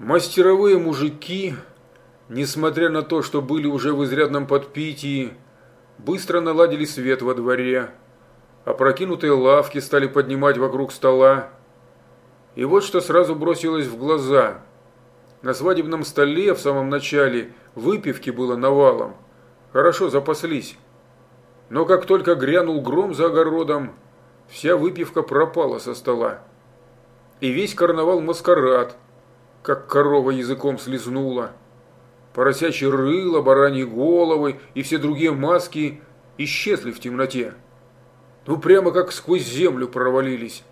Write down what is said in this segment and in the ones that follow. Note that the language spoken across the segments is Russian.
Мастеровые мужики, несмотря на то, что были уже в изрядном подпитии, быстро наладили свет во дворе. Опрокинутые лавки стали поднимать вокруг стола. И вот что сразу бросилось в глаза. На свадебном столе в самом начале выпивки было навалом. Хорошо запаслись. Но как только грянул гром за огородом, вся выпивка пропала со стола. И весь карнавал-маскарад – как корова языком слезнула. Поросячьи рыло, бараньи головы и все другие маски исчезли в темноте. Ну, прямо как сквозь землю провалились.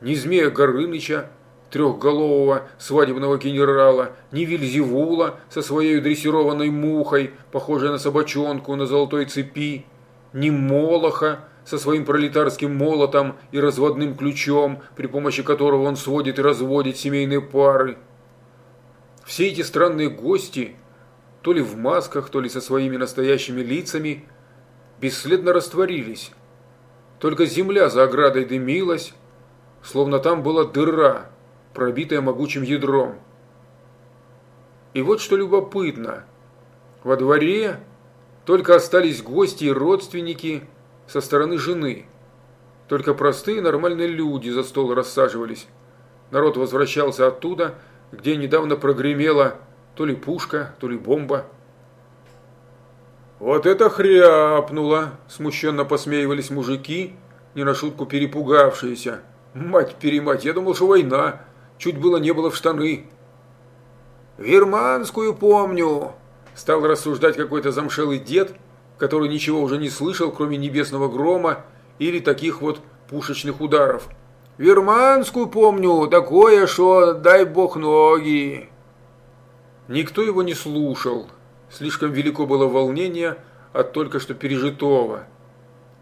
Ни змея Горыныча, трехголового свадебного генерала, ни Вильзевула со своей дрессированной мухой, похожей на собачонку на золотой цепи, ни Молоха со своим пролетарским молотом и разводным ключом, при помощи которого он сводит и разводит семейные пары. Все эти странные гости, то ли в масках, то ли со своими настоящими лицами, бесследно растворились. Только земля за оградой дымилась, словно там была дыра, пробитая могучим ядром. И вот что любопытно. Во дворе только остались гости и родственники со стороны жены. Только простые нормальные люди за стол рассаживались. Народ возвращался оттуда, где недавно прогремела то ли пушка, то ли бомба. «Вот это хряпнуло!» – смущенно посмеивались мужики, не на шутку перепугавшиеся. «Мать-перемать, я думал, что война. Чуть было не было в штаны». «Верманскую помню!» – стал рассуждать какой-то замшелый дед, который ничего уже не слышал, кроме небесного грома или таких вот пушечных ударов – Верманскую помню, такое, что дай бог ноги. Никто его не слушал. Слишком велико было волнение от только что пережитого.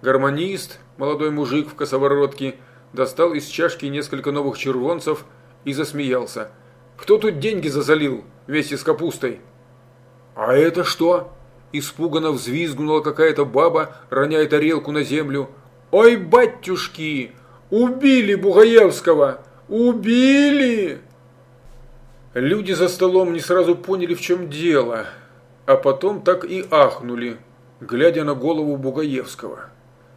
Гармонист, молодой мужик в косоворотке, достал из чашки несколько новых червонцев и засмеялся. «Кто тут деньги зазалил вместе с капустой?» «А это что?» Испуганно взвизгнула какая-то баба, роняя тарелку на землю. «Ой, батюшки!» Убили Бугаевского! Убили!» Люди за столом не сразу поняли, в чем дело, а потом так и ахнули, глядя на голову Бугаевского.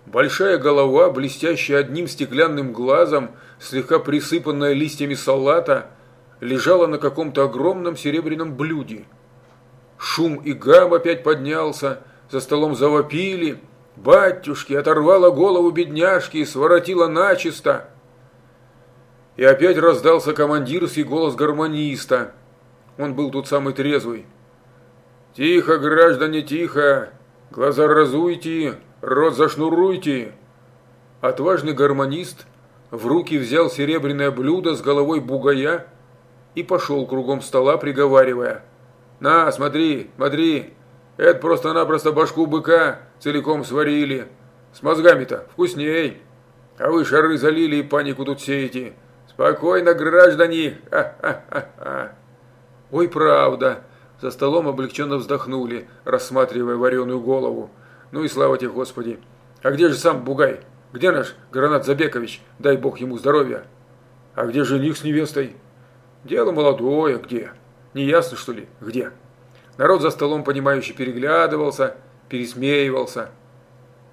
Большая голова, блестящая одним стеклянным глазом, слегка присыпанная листьями салата, лежала на каком-то огромном серебряном блюде. Шум и гам опять поднялся, за столом завопили – Батюшки, оторвала голову бедняжки и своротила начисто. И опять раздался командирский голос гармониста. Он был тут самый трезвый. «Тихо, граждане, тихо! Глаза разуйте, рот зашнуруйте!» Отважный гармонист в руки взял серебряное блюдо с головой бугая и пошел кругом стола, приговаривая. «На, смотри, смотри, это просто-напросто башку быка целиком сварили. С мозгами-то вкусней. А вы шары залили и панику тут сеете. Спокойно, граждане! Ха-ха-ха-ха!» «Ой, правда!» За столом облегченно вздохнули, рассматривая вареную голову. «Ну и слава тебе, Господи! А где же сам Бугай? Где наш Гранат Забекович? Дай Бог ему здоровья!» «А где жених с невестой?» «Дело молодое, где? Не ясно, что ли, где?» Народ за столом, понимающе переглядывался, пересмеивался.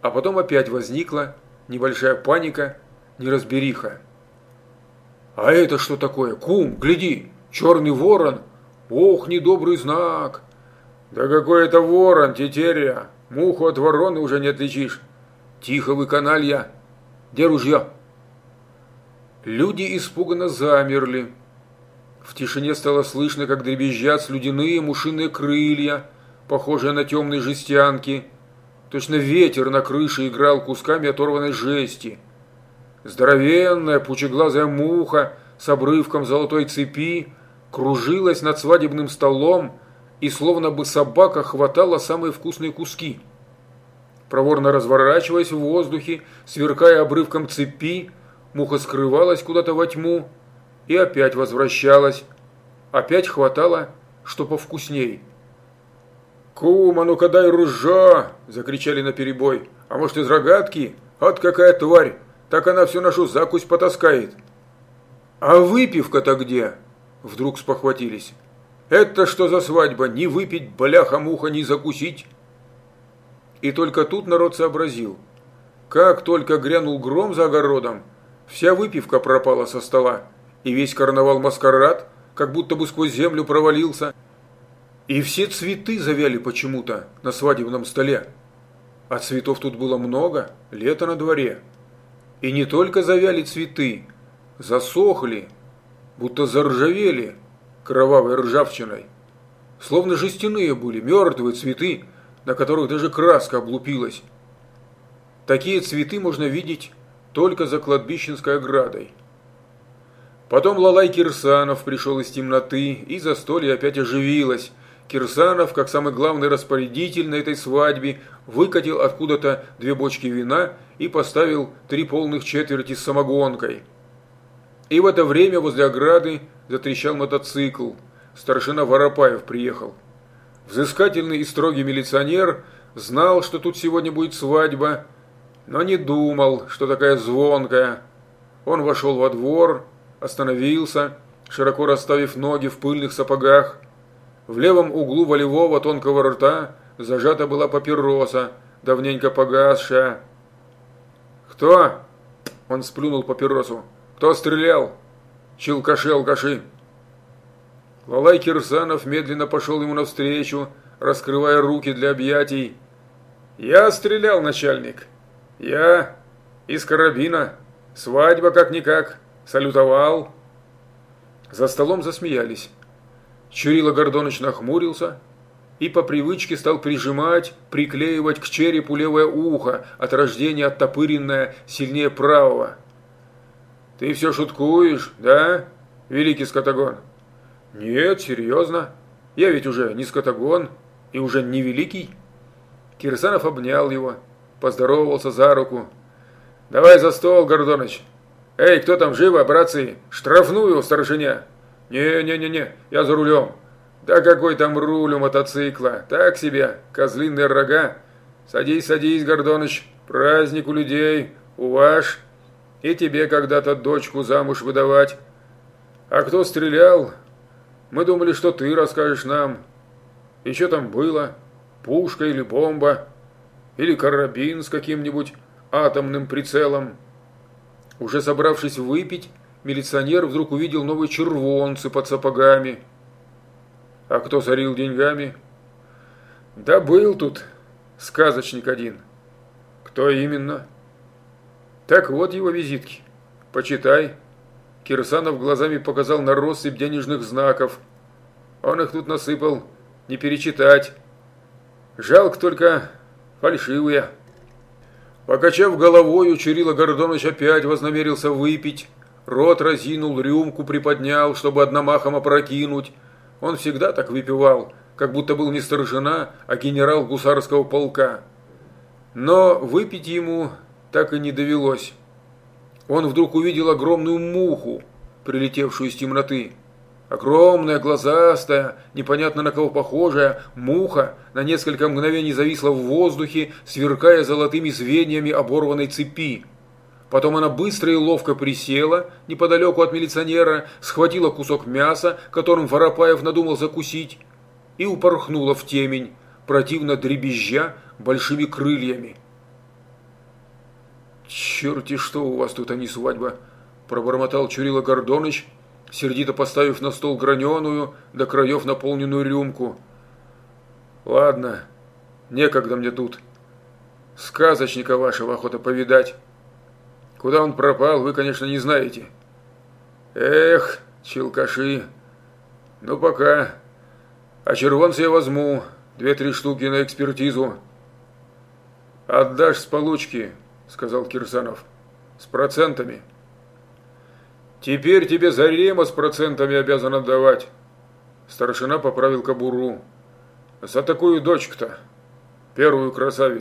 А потом опять возникла небольшая паника, неразбериха. «А это что такое? Кум, гляди, черный ворон! Ох, недобрый знак!» «Да какой это ворон, тетеря! Муху от вороны уже не отличишь! Тихо вы, каналья! Где ружье?» Люди испуганно замерли. В тишине стало слышно, как дребезжат слюдяные мушиные крылья, похожие на темные жестянки. Точно ветер на крыше играл кусками оторванной жести. Здоровенная пучеглазая муха с обрывком золотой цепи кружилась над свадебным столом и словно бы собака хватала самые вкусные куски. Проворно разворачиваясь в воздухе, сверкая обрывком цепи, муха скрывалась куда-то во тьму, и опять возвращалась. Опять хватало, что повкусней. «Кума, ну-ка дай ружье!» – закричали наперебой. «А может, из рогатки? Вот какая тварь! Так она всю нашу закусь потаскает!» «А выпивка-то где?» – вдруг спохватились. Это что за свадьба? Не выпить, бляха-муха, не закусить. И только тут народ сообразил. Как только грянул гром за огородом, вся выпивка пропала со стола, и весь карнавал-маскарад как будто бы сквозь землю провалился, и все цветы завяли почему-то на свадебном столе. А цветов тут было много, лето на дворе. И не только завяли цветы, засохли, будто заржавели кровавой ржавчиной. Словно жестяные были, мертвые цветы, на которых даже краска облупилась. Такие цветы можно видеть только за кладбищенской оградой. Потом Лалай Кирсанов пришел из темноты, и застолье опять оживилось. Кирсанов, как самый главный распорядитель на этой свадьбе, выкатил откуда-то две бочки вина и поставил три полных четверти с самогонкой. И в это время возле ограды затрещал мотоцикл. Старшина Воропаев приехал. Взыскательный и строгий милиционер знал, что тут сегодня будет свадьба, но не думал, что такая звонкая. Он вошел во двор, остановился, широко расставив ноги в пыльных сапогах. В левом углу волевого тонкого рта зажата была папироса, давненько погасшая. «Кто?» – он сплюнул папиросу. «Кто стрелял?» «Челкаши, алкаши!» Лалай Кирсанов медленно пошел ему навстречу, раскрывая руки для объятий. «Я стрелял, начальник!» «Я из карабина. Свадьба как-никак. Салютовал». За столом засмеялись. Чурила Гордоныч нахмурился и по привычке стал прижимать, приклеивать к черепу левое ухо, от рождения оттопыренное сильнее правого. «Ты все шуткуешь, да, великий скотогон?» «Нет, серьезно. Я ведь уже не скотогон и уже не великий». Кирсанов обнял его поздоровался за руку. «Давай за стол, Гордоныч. Эй, кто там живо, братцы? Штрафную, старшиня!» «Не-не-не-не, я за рулем». «Да какой там руль у мотоцикла? Так себе, козлиные рога. Садись, садись, Гордоныч, праздник у людей, у ваш. И тебе когда-то дочку замуж выдавать. А кто стрелял? Мы думали, что ты расскажешь нам. И что там было? Пушка или бомба?» или карабин с каким-нибудь атомным прицелом. Уже собравшись выпить, милиционер вдруг увидел новые червонцы под сапогами. А кто сорил деньгами? Да был тут сказочник один. Кто именно? Так вот его визитки. Почитай. Кирсанов глазами показал на россыпь денежных знаков. Он их тут насыпал, не перечитать. Жалко только, фальшивые. Покачав головой, Чурила Гордоныч опять вознамерился выпить. Рот разинул, рюмку приподнял, чтобы одномахом опрокинуть. Он всегда так выпивал, как будто был не старшина, а генерал гусарского полка. Но выпить ему так и не довелось. Он вдруг увидел огромную муху, прилетевшую из темноты. Огромная, глазастая, непонятно на кого похожая, муха на несколько мгновений зависла в воздухе, сверкая золотыми звеньями оборванной цепи. Потом она быстро и ловко присела неподалеку от милиционера, схватила кусок мяса, которым Воропаев надумал закусить, и упорхнула в темень, противно дребезжа большими крыльями. «Черти что у вас тут, а не свадьба!» – пробормотал Чурила Гордоныч – сердито поставив на стол граненую, до краев наполненную рюмку. «Ладно, некогда мне тут. Сказочника вашего охота повидать. Куда он пропал, вы, конечно, не знаете. Эх, челкаши. Ну, пока. А червонцы я возьму, две-три штуки на экспертизу». «Отдашь с получки», — сказал Кирсанов. «С процентами». Теперь тебе Зарема с процентами обязан отдавать. Старшина поправил кобуру. За такую дочку-то, первую красавицу.